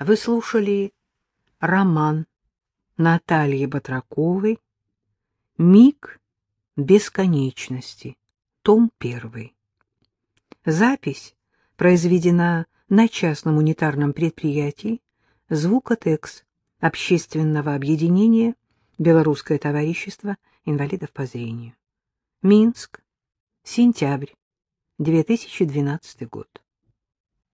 Вы слушали роман Натальи Батраковой «Миг бесконечности», том 1. Запись произведена на частном унитарном предприятии «Звукотекс» общественного объединения «Белорусское товарищество инвалидов по зрению». Минск, сентябрь, 2012 год.